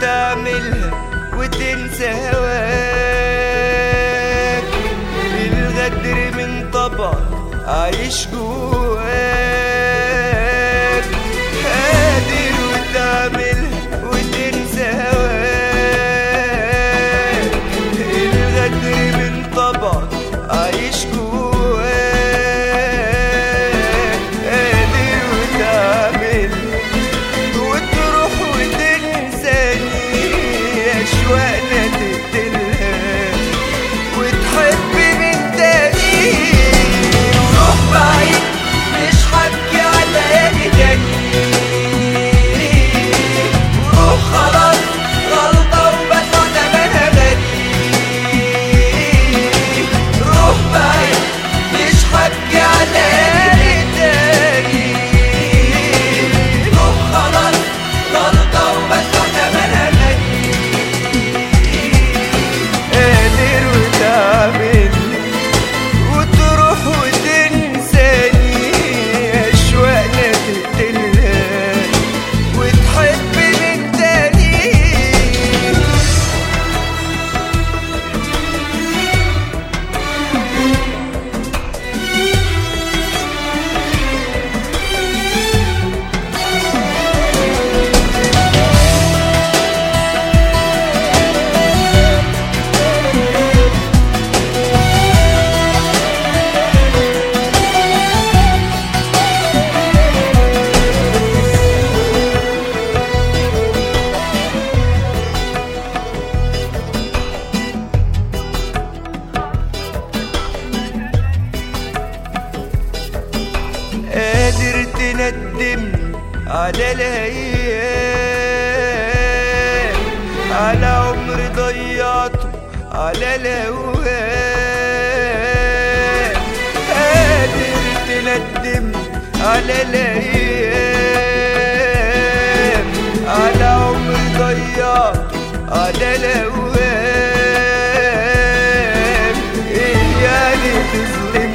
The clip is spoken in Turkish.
تعملها وتنسى هواك الغدر من طبعك عايش جواك. قادر وتعمل ettim aleleye. Ala umri dayatum aleleye. Edirtin ettim aleleye. Ala umri dayatum aleleye. İyyani tizlim